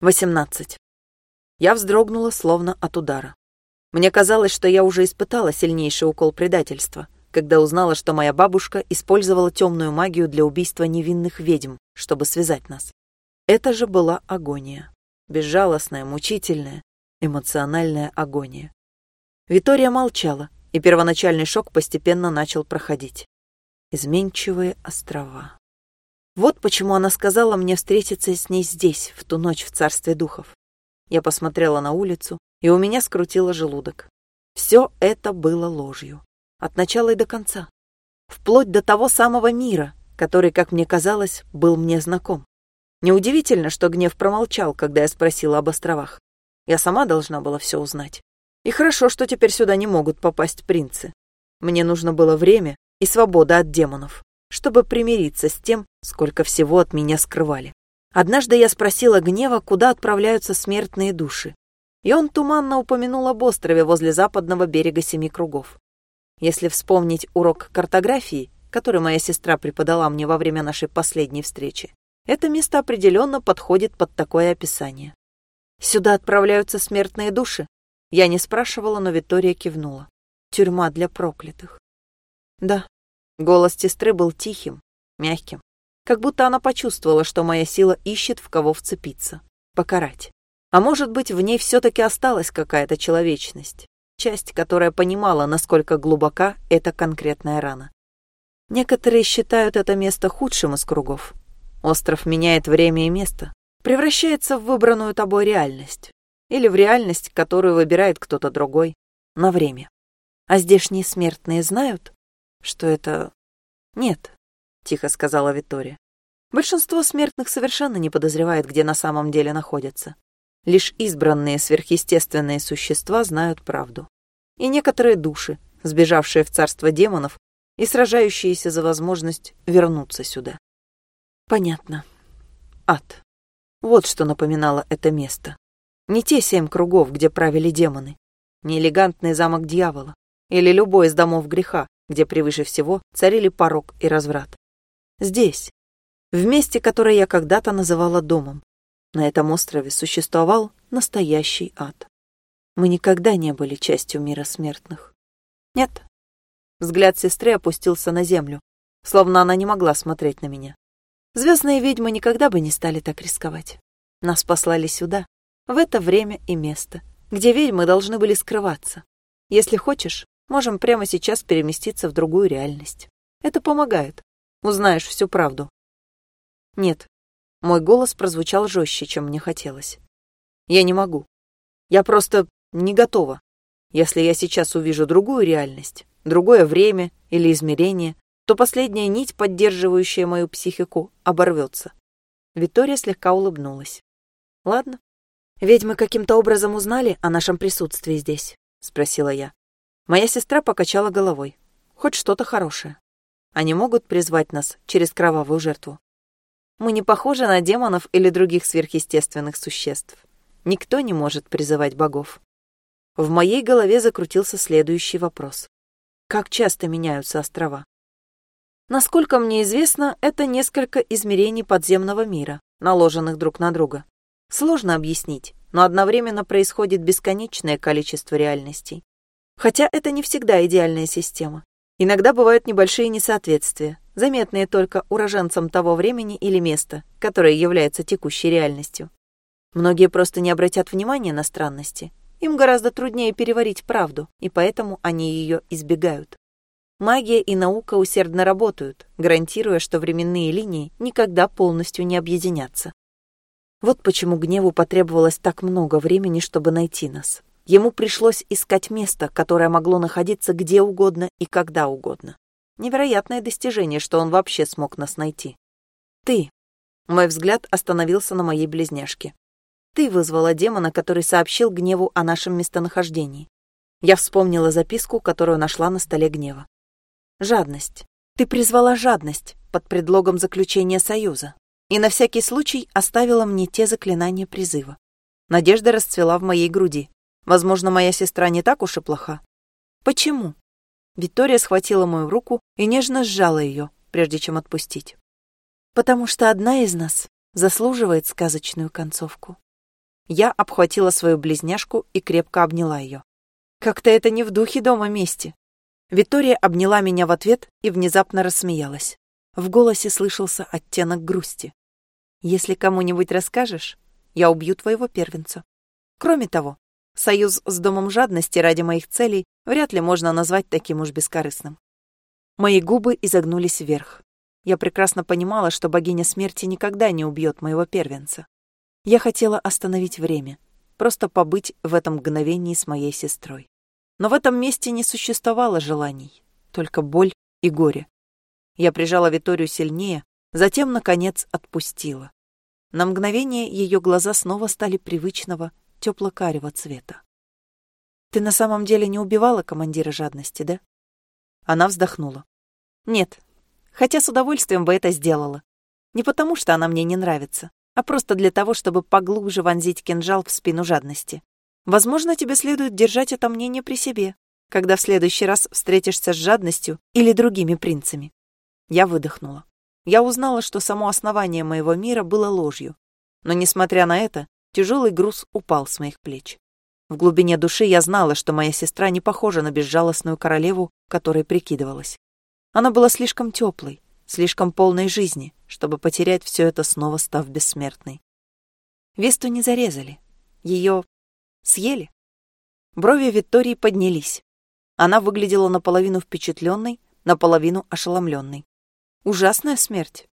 18. Я вздрогнула, словно от удара. Мне казалось, что я уже испытала сильнейший укол предательства, когда узнала, что моя бабушка использовала темную магию для убийства невинных ведьм, чтобы связать нас. Это же была агония. Безжалостная, мучительная, эмоциональная агония. Витория молчала, и первоначальный шок постепенно начал проходить. Изменчивые острова. Вот почему она сказала мне встретиться с ней здесь, в ту ночь в царстве духов. Я посмотрела на улицу, и у меня скрутило желудок. Все это было ложью. От начала и до конца. Вплоть до того самого мира, который, как мне казалось, был мне знаком. Неудивительно, что гнев промолчал, когда я спросила об островах. Я сама должна была все узнать. И хорошо, что теперь сюда не могут попасть принцы. Мне нужно было время и свобода от демонов чтобы примириться с тем, сколько всего от меня скрывали. Однажды я спросила Гнева, куда отправляются смертные души, и он туманно упомянул об острове возле западного берега Семи Кругов. Если вспомнить урок картографии, который моя сестра преподала мне во время нашей последней встречи, это место определенно подходит под такое описание. Сюда отправляются смертные души? Я не спрашивала, но Виктория кивнула. Тюрьма для проклятых. Да, Голос сестры был тихим, мягким, как будто она почувствовала, что моя сила ищет, в кого вцепиться, покарать. А может быть, в ней все-таки осталась какая-то человечность, часть, которая понимала, насколько глубока эта конкретная рана. Некоторые считают это место худшим из кругов. Остров меняет время и место, превращается в выбранную тобой реальность. Или в реальность, которую выбирает кто-то другой, на время. А здешние смертные знают, что это... Нет, тихо сказала Виктория. Большинство смертных совершенно не подозревает, где на самом деле находятся. Лишь избранные сверхъестественные существа знают правду. И некоторые души, сбежавшие в царство демонов и сражающиеся за возможность вернуться сюда. Понятно. Ад. Вот что напоминало это место. Не те семь кругов, где правили демоны, не элегантный замок дьявола или любой из домов греха, где превыше всего царили порок и разврат. Здесь, в месте, которое я когда-то называла домом, на этом острове существовал настоящий ад. Мы никогда не были частью мира смертных. Нет. Взгляд сестры опустился на землю, словно она не могла смотреть на меня. Звездные ведьмы никогда бы не стали так рисковать. Нас послали сюда, в это время и место, где ведьмы должны были скрываться. Если хочешь, Можем прямо сейчас переместиться в другую реальность. Это помогает. Узнаешь всю правду. Нет. Мой голос прозвучал жестче, чем мне хотелось. Я не могу. Я просто не готова. Если я сейчас увижу другую реальность, другое время или измерение, то последняя нить, поддерживающая мою психику, оборвется. Виктория слегка улыбнулась. Ладно. Ведь мы каким-то образом узнали о нашем присутствии здесь, спросила я. Моя сестра покачала головой. Хоть что-то хорошее. Они могут призвать нас через кровавую жертву. Мы не похожи на демонов или других сверхъестественных существ. Никто не может призывать богов. В моей голове закрутился следующий вопрос. Как часто меняются острова? Насколько мне известно, это несколько измерений подземного мира, наложенных друг на друга. Сложно объяснить, но одновременно происходит бесконечное количество реальностей. Хотя это не всегда идеальная система. Иногда бывают небольшие несоответствия, заметные только уроженцам того времени или места, которое является текущей реальностью. Многие просто не обратят внимания на странности. Им гораздо труднее переварить правду, и поэтому они ее избегают. Магия и наука усердно работают, гарантируя, что временные линии никогда полностью не объединятся. Вот почему гневу потребовалось так много времени, чтобы найти нас. Ему пришлось искать место, которое могло находиться где угодно и когда угодно. Невероятное достижение, что он вообще смог нас найти. Ты. Мой взгляд остановился на моей близняшке. Ты вызвала демона, который сообщил гневу о нашем местонахождении. Я вспомнила записку, которую нашла на столе гнева. Жадность. Ты призвала жадность под предлогом заключения союза и на всякий случай оставила мне те заклинания призыва. Надежда расцвела в моей груди. Возможно, моя сестра не так уж и плоха. Почему? Виктория схватила мою руку и нежно сжала ее, прежде чем отпустить. Потому что одна из нас заслуживает сказочную концовку. Я обхватила свою близняшку и крепко обняла ее. Как-то это не в духе дома мести. Виктория обняла меня в ответ и внезапно рассмеялась. В голосе слышался оттенок грусти. «Если кому-нибудь расскажешь, я убью твоего первенца. Кроме того, союз с Домом жадности ради моих целей вряд ли можно назвать таким уж бескорыстным». Мои губы изогнулись вверх. Я прекрасно понимала, что богиня смерти никогда не убьет моего первенца. Я хотела остановить время, просто побыть в этом мгновении с моей сестрой. Но в этом месте не существовало желаний, только боль и горе. Я прижала Виторию сильнее, затем, наконец, отпустила. На мгновение ее глаза снова стали привычного, тепло-карего цвета. «Ты на самом деле не убивала командира жадности, да?» Она вздохнула. «Нет, хотя с удовольствием бы это сделала. Не потому, что она мне не нравится, а просто для того, чтобы поглубже вонзить кинжал в спину жадности. Возможно, тебе следует держать это мнение при себе, когда в следующий раз встретишься с жадностью или другими принцами. Я выдохнула. Я узнала, что само основание моего мира было ложью. Но, несмотря на это, тяжелый груз упал с моих плеч. В глубине души я знала, что моя сестра не похожа на безжалостную королеву, которой прикидывалась. Она была слишком теплой, слишком полной жизни, чтобы потерять все это, снова став бессмертной. Весту не зарезали. Ее съели. Брови Виктории поднялись. Она выглядела наполовину впечатленной, наполовину ошеломленной. Ужасная смерть.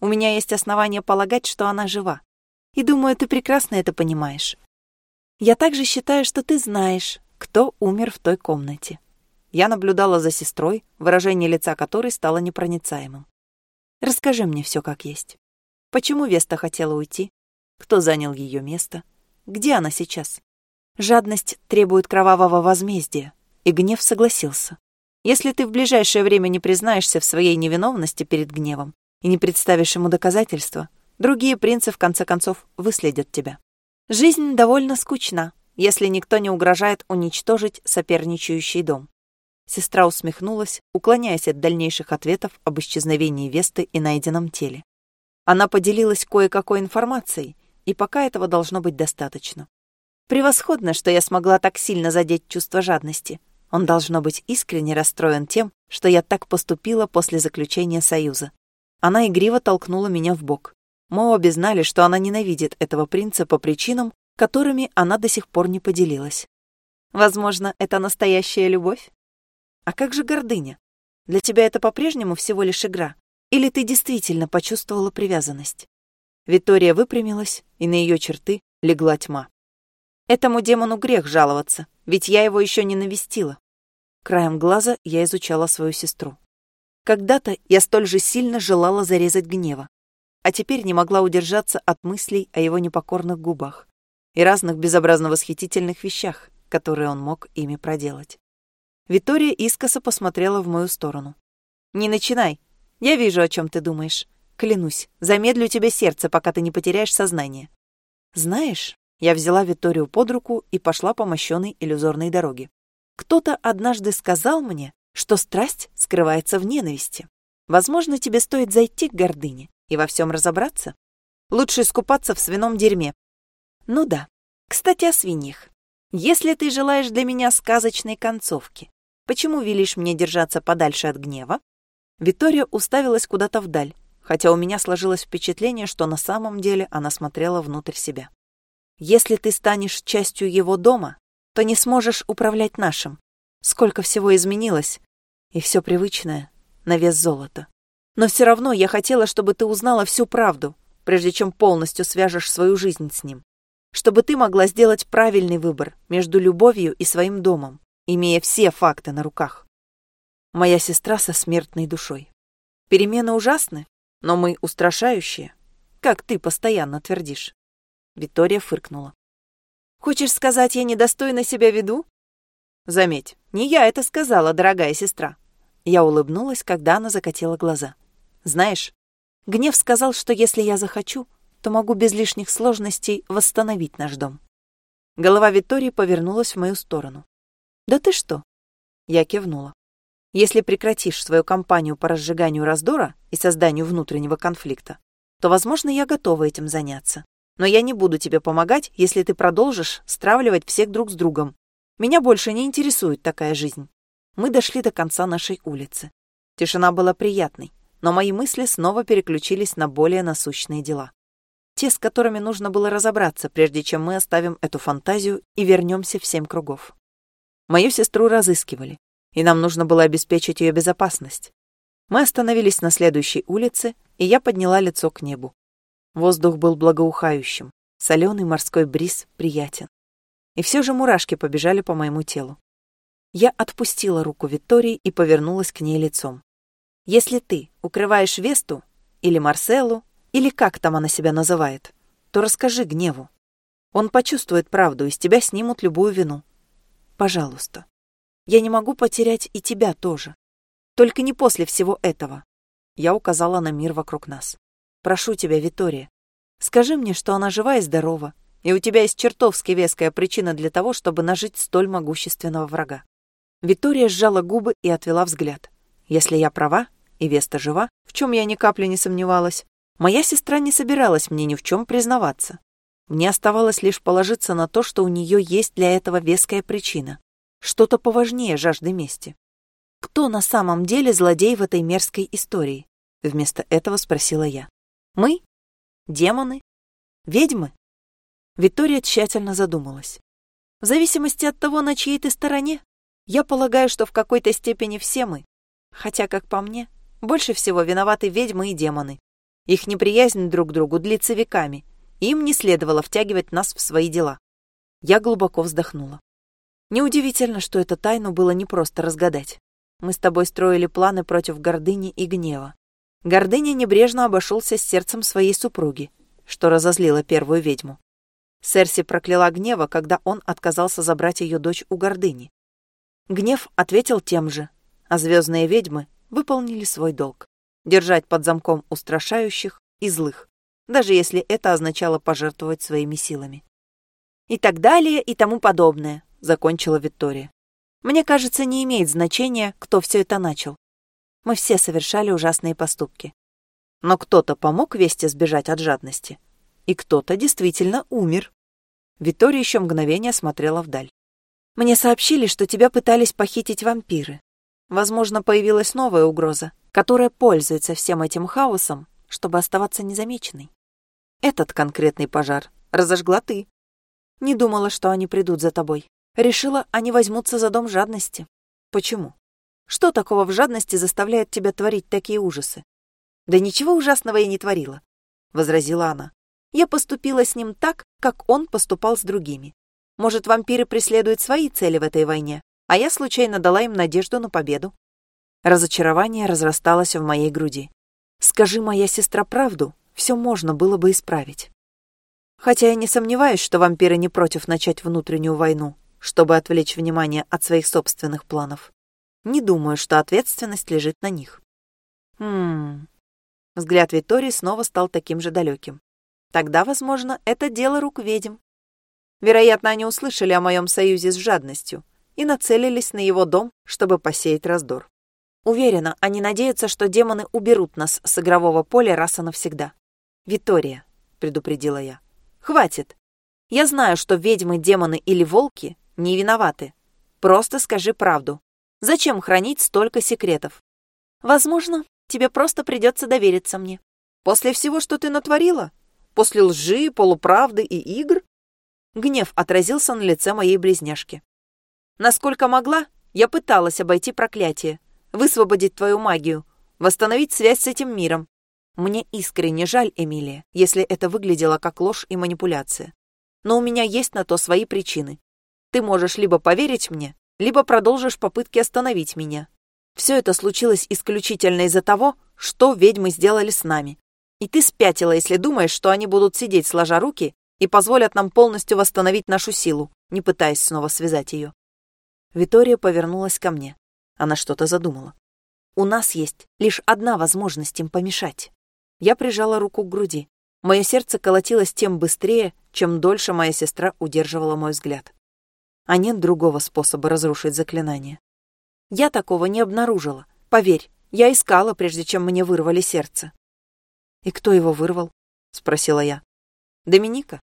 У меня есть основания полагать, что она жива. И думаю, ты прекрасно это понимаешь. Я также считаю, что ты знаешь, кто умер в той комнате. Я наблюдала за сестрой, выражение лица которой стало непроницаемым. Расскажи мне все как есть. Почему Веста хотела уйти? Кто занял ее место? Где она сейчас? Жадность требует кровавого возмездия, и гнев согласился. Если ты в ближайшее время не признаешься в своей невиновности перед гневом и не представишь ему доказательства, другие принцы в конце концов выследят тебя. Жизнь довольно скучна, если никто не угрожает уничтожить соперничающий дом. Сестра усмехнулась, уклоняясь от дальнейших ответов об исчезновении Весты и найденном теле. Она поделилась кое-какой информацией, и пока этого должно быть достаточно. Превосходно, что я смогла так сильно задеть чувство жадности. Он должно быть искренне расстроен тем, что я так поступила после заключения союза. Она игриво толкнула меня в бок. Мы обе знали, что она ненавидит этого принца по причинам, которыми она до сих пор не поделилась. Возможно, это настоящая любовь? А как же гордыня? Для тебя это по-прежнему всего лишь игра? Или ты действительно почувствовала привязанность? Виктория выпрямилась, и на ее черты легла тьма. Этому демону грех жаловаться, ведь я его еще не навестила. Краем глаза я изучала свою сестру. Когда-то я столь же сильно желала зарезать гнева, а теперь не могла удержаться от мыслей о его непокорных губах и разных безобразно восхитительных вещах, которые он мог ими проделать. Витория искоса посмотрела в мою сторону. «Не начинай. Я вижу, о чем ты думаешь. Клянусь, замедлю тебе сердце, пока ты не потеряешь сознание. Знаешь, я взяла Виторию под руку и пошла по мощенной иллюзорной дороге. Кто-то однажды сказал мне, что страсть скрывается в ненависти. Возможно, тебе стоит зайти к гордыне и во всем разобраться. Лучше искупаться в свином дерьме. Ну да. Кстати, о свиньях. Если ты желаешь для меня сказочной концовки, Почему велишь мне держаться подальше от гнева?» Виктория уставилась куда-то вдаль, хотя у меня сложилось впечатление, что на самом деле она смотрела внутрь себя. «Если ты станешь частью его дома, то не сможешь управлять нашим. Сколько всего изменилось, и все привычное на вес золота. Но все равно я хотела, чтобы ты узнала всю правду, прежде чем полностью свяжешь свою жизнь с ним. Чтобы ты могла сделать правильный выбор между любовью и своим домом имея все факты на руках. Моя сестра со смертной душой. Перемены ужасны, но мы устрашающие, как ты постоянно твердишь. Виктория фыркнула. Хочешь сказать, я недостойно себя веду? Заметь, не я это сказала, дорогая сестра. Я улыбнулась, когда она закатила глаза. Знаешь, гнев сказал, что если я захочу, то могу без лишних сложностей восстановить наш дом. Голова Виктории повернулась в мою сторону. «Да ты что?» Я кивнула. «Если прекратишь свою кампанию по разжиганию раздора и созданию внутреннего конфликта, то, возможно, я готова этим заняться. Но я не буду тебе помогать, если ты продолжишь стравливать всех друг с другом. Меня больше не интересует такая жизнь. Мы дошли до конца нашей улицы. Тишина была приятной, но мои мысли снова переключились на более насущные дела. Те, с которыми нужно было разобраться, прежде чем мы оставим эту фантазию и вернемся в семь кругов. Мою сестру разыскивали, и нам нужно было обеспечить ее безопасность. Мы остановились на следующей улице, и я подняла лицо к небу. Воздух был благоухающим, соленый морской бриз приятен. И все же мурашки побежали по моему телу. Я отпустила руку Виктории и повернулась к ней лицом. «Если ты укрываешь Весту, или Марселу, или как там она себя называет, то расскажи гневу. Он почувствует правду, и с тебя снимут любую вину. Пожалуйста. Я не могу потерять и тебя тоже. Только не после всего этого. Я указала на мир вокруг нас. Прошу тебя, Витория, скажи мне, что она жива и здорова, и у тебя есть чертовски веская причина для того, чтобы нажить столь могущественного врага. Витория сжала губы и отвела взгляд. Если я права, и Веста жива, в чем я ни капли не сомневалась, моя сестра не собиралась мне ни в чем признаваться. Мне оставалось лишь положиться на то, что у нее есть для этого веская причина. Что-то поважнее жажды мести. Кто на самом деле злодей в этой мерзкой истории? Вместо этого спросила я. Мы? Демоны? Ведьмы? Виктория тщательно задумалась. В зависимости от того, на чьей ты стороне, я полагаю, что в какой-то степени все мы. Хотя, как по мне, больше всего виноваты ведьмы и демоны. Их неприязнь друг к другу длится веками, им не следовало втягивать нас в свои дела. Я глубоко вздохнула. Неудивительно, что эту тайну было непросто разгадать. Мы с тобой строили планы против гордыни и гнева. Гордыня небрежно обошелся с сердцем своей супруги, что разозлило первую ведьму. Серси прокляла гнева, когда он отказался забрать ее дочь у гордыни. Гнев ответил тем же, а звездные ведьмы выполнили свой долг — держать под замком устрашающих и злых, даже если это означало пожертвовать своими силами. И так далее, и тому подобное, — закончила Виктория. Мне кажется, не имеет значения, кто все это начал. Мы все совершали ужасные поступки. Но кто-то помог Весте сбежать от жадности, и кто-то действительно умер. Виктория еще мгновение смотрела вдаль. Мне сообщили, что тебя пытались похитить вампиры. Возможно, появилась новая угроза, которая пользуется всем этим хаосом, чтобы оставаться незамеченной. Этот конкретный пожар разожгла ты. Не думала, что они придут за тобой. Решила, они возьмутся за дом жадности. Почему? Что такого в жадности заставляет тебя творить такие ужасы? Да ничего ужасного я не творила, — возразила она. Я поступила с ним так, как он поступал с другими. Может, вампиры преследуют свои цели в этой войне, а я случайно дала им надежду на победу. Разочарование разрасталось в моей груди. Скажи моя сестра правду, все можно было бы исправить. Хотя я не сомневаюсь, что вампиры не против начать внутреннюю войну, чтобы отвлечь внимание от своих собственных планов. Не думаю, что ответственность лежит на них. Хм. Взгляд Витории снова стал таким же далеким. Тогда, возможно, это дело рук ведьм. Вероятно, они услышали о моем союзе с жадностью и нацелились на его дом, чтобы посеять раздор. Уверена, они надеются, что демоны уберут нас с игрового поля раз и навсегда. «Витория», — предупредила я, — «хватит. Я знаю, что ведьмы, демоны или волки не виноваты. Просто скажи правду. Зачем хранить столько секретов? Возможно, тебе просто придется довериться мне. После всего, что ты натворила? После лжи, полуправды и игр? Гнев отразился на лице моей близняшки. Насколько могла, я пыталась обойти проклятие, высвободить твою магию, восстановить связь с этим миром. Мне искренне жаль, Эмилия, если это выглядело как ложь и манипуляция. Но у меня есть на то свои причины. Ты можешь либо поверить мне, либо продолжишь попытки остановить меня. Все это случилось исключительно из-за того, что ведьмы сделали с нами. И ты спятила, если думаешь, что они будут сидеть сложа руки и позволят нам полностью восстановить нашу силу, не пытаясь снова связать ее. Витория повернулась ко мне. Она что-то задумала. У нас есть лишь одна возможность им помешать. Я прижала руку к груди. Мое сердце колотилось тем быстрее, чем дольше моя сестра удерживала мой взгляд. А нет другого способа разрушить заклинание. Я такого не обнаружила. Поверь, я искала, прежде чем мне вырвали сердце. «И кто его вырвал?» — спросила я. Доминика.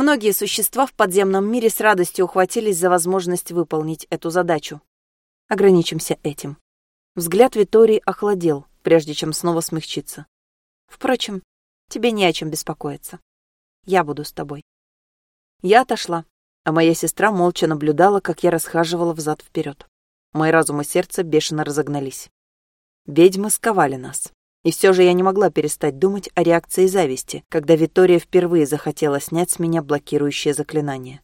Многие существа в подземном мире с радостью ухватились за возможность выполнить эту задачу. Ограничимся этим. Взгляд Витории охладел, прежде чем снова смягчиться. Впрочем, тебе не о чем беспокоиться. Я буду с тобой. Я отошла, а моя сестра молча наблюдала, как я расхаживала взад-вперед. Мой разум и сердце бешено разогнались. Ведьмы сковали нас. И все же я не могла перестать думать о реакции зависти, когда Витория впервые захотела снять с меня блокирующее заклинание.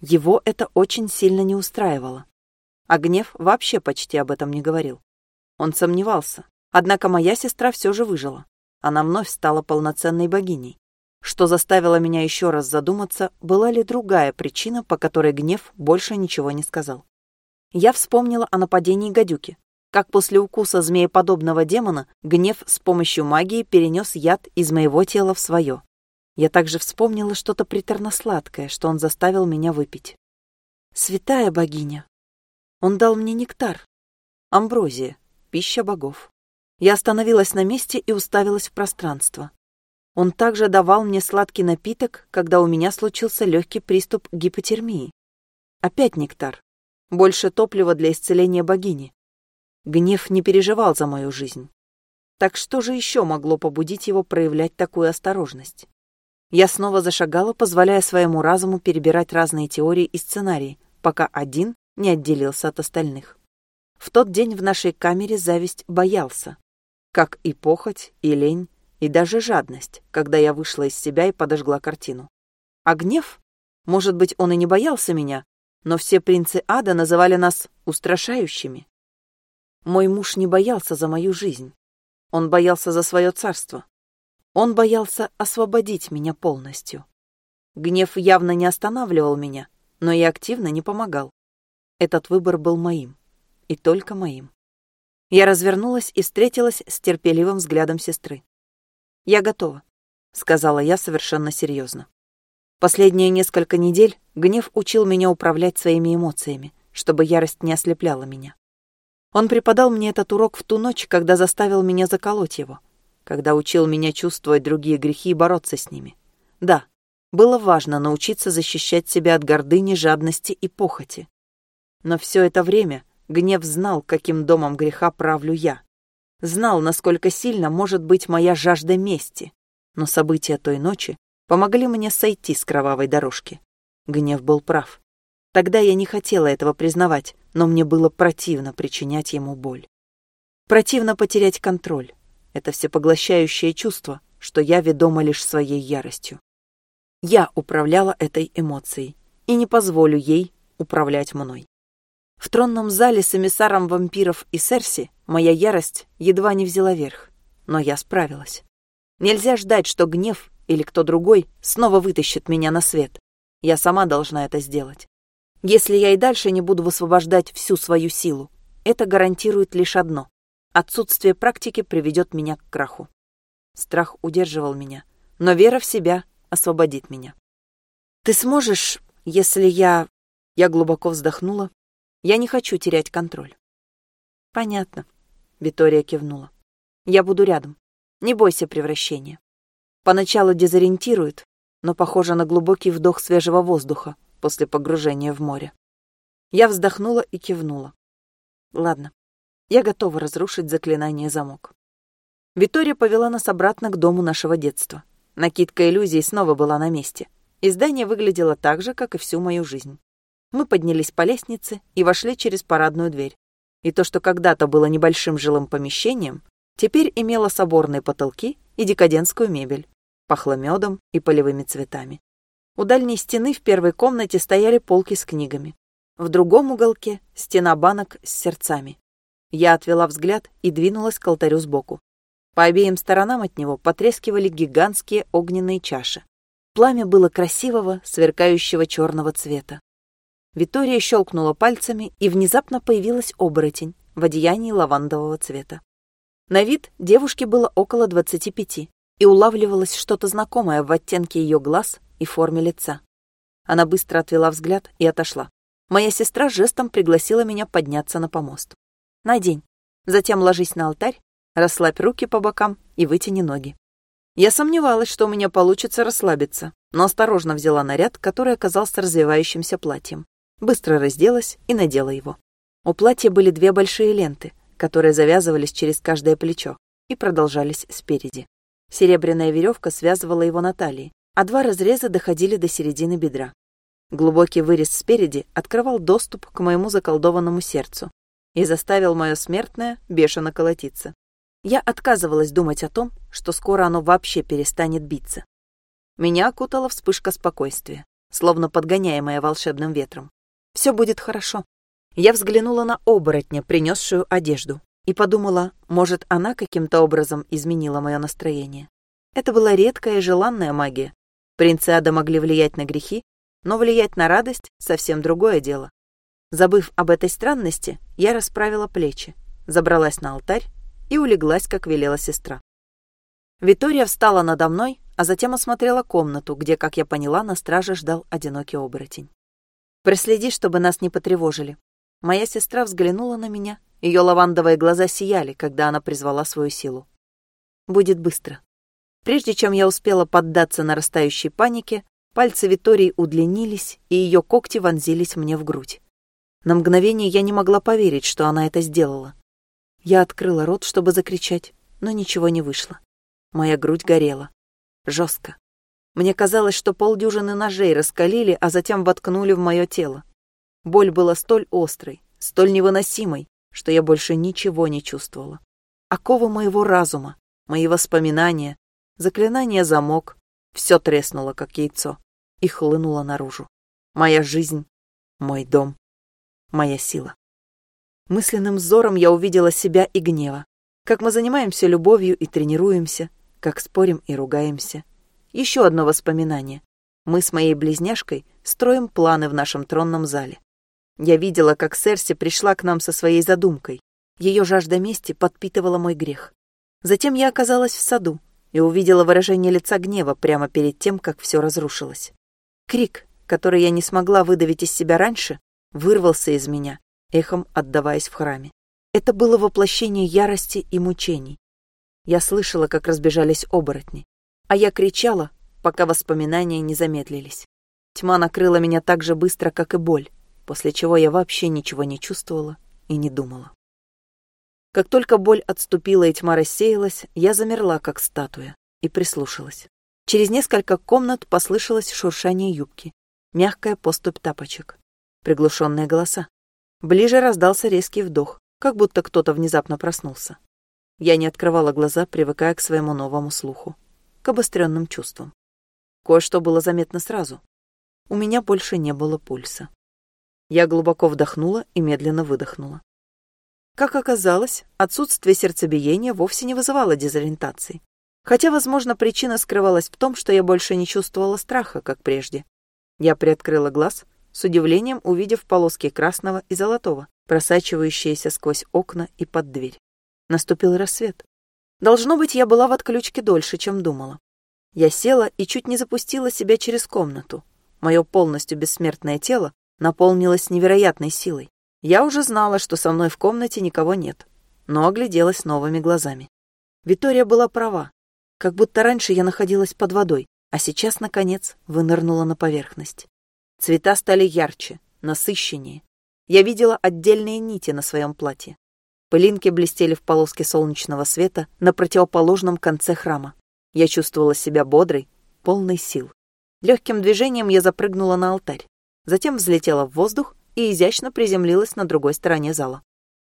Его это очень сильно не устраивало. А гнев вообще почти об этом не говорил. Он сомневался. Однако моя сестра все же выжила. Она вновь стала полноценной богиней. Что заставило меня еще раз задуматься, была ли другая причина, по которой гнев больше ничего не сказал. Я вспомнила о нападении гадюки, как после укуса змееподобного демона гнев с помощью магии перенес яд из моего тела в свое. Я также вспомнила что-то приторно-сладкое, что он заставил меня выпить. Святая богиня. Он дал мне нектар. Амброзия, пища богов. Я остановилась на месте и уставилась в пространство. Он также давал мне сладкий напиток, когда у меня случился легкий приступ гипотермии. Опять нектар. Больше топлива для исцеления богини. Гнев не переживал за мою жизнь. Так что же еще могло побудить его проявлять такую осторожность? Я снова зашагала, позволяя своему разуму перебирать разные теории и сценарии, пока один не отделился от остальных. В тот день в нашей камере зависть боялся, как и похоть, и лень, и даже жадность, когда я вышла из себя и подожгла картину. А гнев? Может быть, он и не боялся меня, но все принцы ада называли нас устрашающими. Мой муж не боялся за мою жизнь. Он боялся за свое царство. Он боялся освободить меня полностью. Гнев явно не останавливал меня, но и активно не помогал. Этот выбор был моим. И только моим. Я развернулась и встретилась с терпеливым взглядом сестры. «Я готова», — сказала я совершенно серьезно. Последние несколько недель гнев учил меня управлять своими эмоциями, чтобы ярость не ослепляла меня. Он преподал мне этот урок в ту ночь, когда заставил меня заколоть его, когда учил меня чувствовать другие грехи и бороться с ними. Да, было важно научиться защищать себя от гордыни, жадности и похоти. Но все это время гнев знал, каким домом греха правлю я. Знал, насколько сильно может быть моя жажда мести. Но события той ночи помогли мне сойти с кровавой дорожки. Гнев был прав. Тогда я не хотела этого признавать, но мне было противно причинять ему боль. Противно потерять контроль. Это всепоглощающее чувство, что я ведома лишь своей яростью. Я управляла этой эмоцией и не позволю ей управлять мной. В тронном зале с эмиссаром вампиров и Серси моя ярость едва не взяла верх, но я справилась. Нельзя ждать, что гнев или кто другой снова вытащит меня на свет. Я сама должна это сделать. Если я и дальше не буду высвобождать всю свою силу, это гарантирует лишь одно. Отсутствие практики приведет меня к краху. Страх удерживал меня, но вера в себя освободит меня. Ты сможешь, если я... Я глубоко вздохнула. Я не хочу терять контроль. Понятно. Витория кивнула. Я буду рядом. Не бойся превращения. Поначалу дезориентирует, но похоже на глубокий вдох свежего воздуха, после погружения в море. Я вздохнула и кивнула. Ладно, я готова разрушить заклинание замок. Витория повела нас обратно к дому нашего детства. Накидка иллюзий снова была на месте, и здание выглядело так же, как и всю мою жизнь. Мы поднялись по лестнице и вошли через парадную дверь. И то, что когда-то было небольшим жилым помещением, теперь имело соборные потолки и декадентскую мебель, пахло медом и полевыми цветами. У дальней стены в первой комнате стояли полки с книгами. В другом уголке — стена банок с сердцами. Я отвела взгляд и двинулась к алтарю сбоку. По обеим сторонам от него потрескивали гигантские огненные чаши. Пламя было красивого, сверкающего черного цвета. Витория щелкнула пальцами, и внезапно появилась оборотень в одеянии лавандового цвета. На вид девушке было около двадцати пяти, и улавливалось что-то знакомое в оттенке ее глаз и форме лица. Она быстро отвела взгляд и отошла. Моя сестра жестом пригласила меня подняться на помост. «Надень. Затем ложись на алтарь, расслабь руки по бокам и вытяни ноги». Я сомневалась, что у меня получится расслабиться, но осторожно взяла наряд, который оказался развивающимся платьем. Быстро разделась и надела его. У платья были две большие ленты, которые завязывались через каждое плечо и продолжались спереди. Серебряная веревка связывала его на талии, а два разреза доходили до середины бедра. Глубокий вырез спереди открывал доступ к моему заколдованному сердцу и заставил мое смертное бешено колотиться. Я отказывалась думать о том, что скоро оно вообще перестанет биться. Меня окутала вспышка спокойствия, словно подгоняемая волшебным ветром. Все будет хорошо. Я взглянула на оборотня, принесшую одежду, и подумала, может, она каким-то образом изменила мое настроение. Это была редкая и желанная магия. Принцы ада могли влиять на грехи, но влиять на радость — совсем другое дело. Забыв об этой странности, я расправила плечи, забралась на алтарь и улеглась, как велела сестра. Витория встала надо мной, а затем осмотрела комнату, где, как я поняла, на страже ждал одинокий оборотень. «Проследи, чтобы нас не потревожили». Моя сестра взглянула на меня, ее лавандовые глаза сияли, когда она призвала свою силу. «Будет быстро». Прежде чем я успела поддаться нарастающей панике, пальцы Витории удлинились, и ее когти вонзились мне в грудь. На мгновение я не могла поверить, что она это сделала. Я открыла рот, чтобы закричать, но ничего не вышло. Моя грудь горела. Жестко. Мне казалось, что полдюжины ножей раскалили, а затем воткнули в мое тело. Боль была столь острой, столь невыносимой, что я больше ничего не чувствовала. Оковы моего разума, мои воспоминания, заклинание замок, все треснуло, как яйцо, и хлынуло наружу. Моя жизнь, мой дом, моя сила. Мысленным взором я увидела себя и гнева. Как мы занимаемся любовью и тренируемся, как спорим и ругаемся. Еще одно воспоминание. Мы с моей близняшкой строим планы в нашем тронном зале. Я видела, как Серси пришла к нам со своей задумкой. Ее жажда мести подпитывала мой грех. Затем я оказалась в саду и увидела выражение лица гнева прямо перед тем, как все разрушилось. Крик, который я не смогла выдавить из себя раньше, вырвался из меня эхом отдаваясь в храме. Это было воплощение ярости и мучений. Я слышала, как разбежались оборотни, а я кричала, пока воспоминания не замедлились. Тьма накрыла меня так же быстро, как и боль, после чего я вообще ничего не чувствовала и не думала. Как только боль отступила и тьма рассеялась, я замерла, как статуя, и прислушалась. Через несколько комнат послышалось шуршание юбки, мягкая поступь тапочек, приглушенные голоса. Ближе раздался резкий вдох, как будто кто-то внезапно проснулся. Я не открывала глаза, привыкая к своему новому слуху, к обостренным чувствам. Кое-что было заметно сразу. У меня больше не было пульса. Я глубоко вдохнула и медленно выдохнула. Как оказалось, отсутствие сердцебиения вовсе не вызывало дезориентации. Хотя, возможно, причина скрывалась в том, что я больше не чувствовала страха, как прежде. Я приоткрыла глаз с удивлением увидев полоски красного и золотого, просачивающиеся сквозь окна и под дверь. Наступил рассвет. Должно быть, я была в отключке дольше, чем думала. Я села и чуть не запустила себя через комнату. Мое полностью бессмертное тело наполнилось невероятной силой. Я уже знала, что со мной в комнате никого нет, но огляделась новыми глазами. Витория была права. Как будто раньше я находилась под водой, а сейчас, наконец, вынырнула на поверхность. Цвета стали ярче, насыщеннее. Я видела отдельные нити на своем платье. Пылинки блестели в полоске солнечного света на противоположном конце храма. Я чувствовала себя бодрой, полной сил. Легким движением я запрыгнула на алтарь, затем взлетела в воздух и изящно приземлилась на другой стороне зала.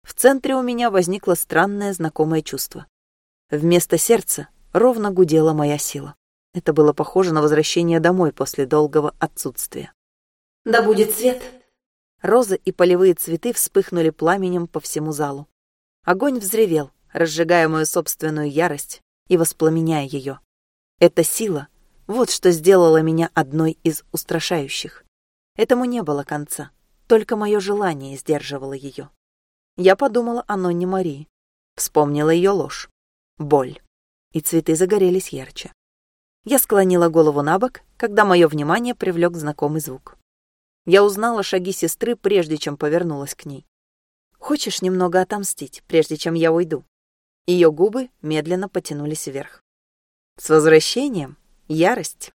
В центре у меня возникло странное знакомое чувство. Вместо сердца ровно гудела моя сила. Это было похоже на возвращение домой после долгого отсутствия. Да будет свет. Розы и полевые цветы вспыхнули пламенем по всему залу. Огонь взревел, разжигая мою собственную ярость и воспламеняя ее. Эта сила — вот что сделала меня одной из устрашающих. Этому не было конца, только мое желание сдерживало ее. Я подумала о Нонне Марии, вспомнила ее ложь, боль, и цветы загорелись ярче. Я склонила голову на бок, когда мое внимание привлек знакомый звук. Я узнала шаги сестры, прежде чем повернулась к ней. «Хочешь немного отомстить, прежде чем я уйду?» Ее губы медленно потянулись вверх. С возвращением, ярость.